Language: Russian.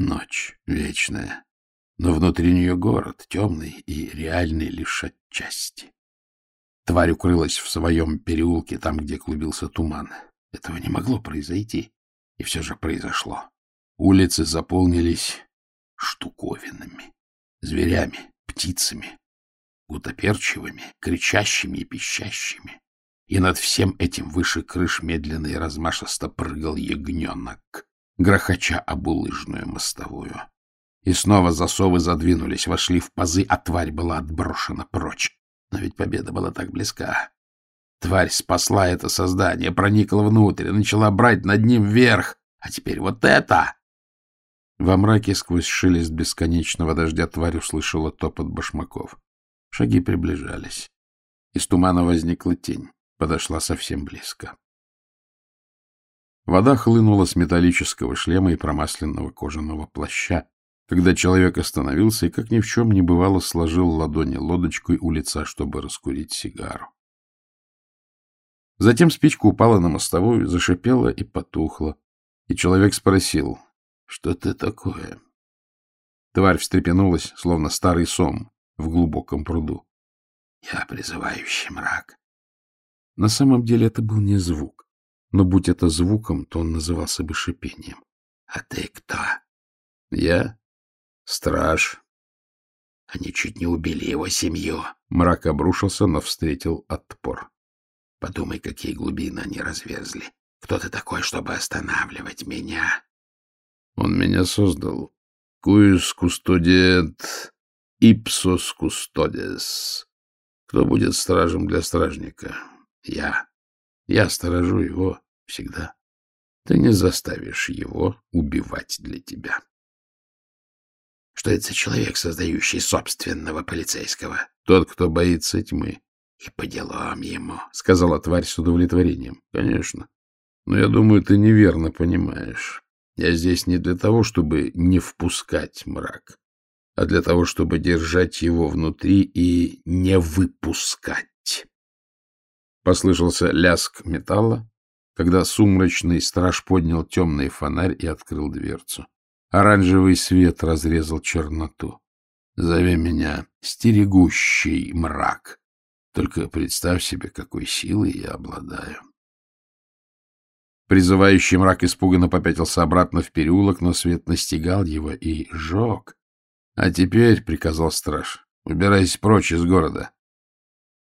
Ночь вечная, но внутри нее город, темный и реальный лишь отчасти. Тварь укрылась в своем переулке, там, где клубился туман. Этого не могло произойти, и все же произошло. Улицы заполнились штуковинами, зверями, птицами, гутоперчивыми, кричащими и пищащими. И над всем этим выше крыш медленно и размашисто прыгал ягненок, грохоча обулыжную мостовую. И снова засовы задвинулись, вошли в пазы, а тварь была отброшена прочь. Но ведь победа была так близка. Тварь спасла это создание, проникла внутрь, начала брать над ним верх. А теперь вот это! Во мраке сквозь шелест бесконечного дождя тварь услышала топот башмаков. Шаги приближались. Из тумана возникла тень, подошла совсем близко. Вода хлынула с металлического шлема и промасленного кожаного плаща, когда человек остановился и, как ни в чем не бывало, сложил ладони лодочкой у лица, чтобы раскурить сигару. Затем спичка упала на мостовую, зашипела и потухла, и человек спросил, что ты такое? Тварь встрепенулась, словно старый сом в глубоком пруду. Я призывающий мрак. На самом деле это был не звук, но будь это звуком, то он назывался бы шипением. — А ты кто? — Я страж. Они чуть не убили его семью. Мрак обрушился, но встретил отпор. Подумай, какие глубины они разверзли. Кто ты такой, чтобы останавливать меня? Он меня создал. Куис кустодиет, ипсос кустодес. Кто будет стражем для стражника? Я. Я сторожу его всегда. Ты не заставишь его убивать для тебя. Что это за человек, создающий собственного полицейского? Тот, кто боится тьмы. И по делам ему, — сказала тварь с удовлетворением. Конечно. Но я думаю, ты неверно понимаешь. Я здесь не для того, чтобы не впускать мрак, а для того, чтобы держать его внутри и не выпускать. Послышался ляск металла, когда сумрачный страж поднял темный фонарь и открыл дверцу. Оранжевый свет разрезал черноту. Зови меня стерегущий мрак. Только представь себе, какой силой я обладаю. Призывающий мрак испуганно попятился обратно в переулок, но свет настигал его и жег. — А теперь, — приказал страж, — убирайся прочь из города.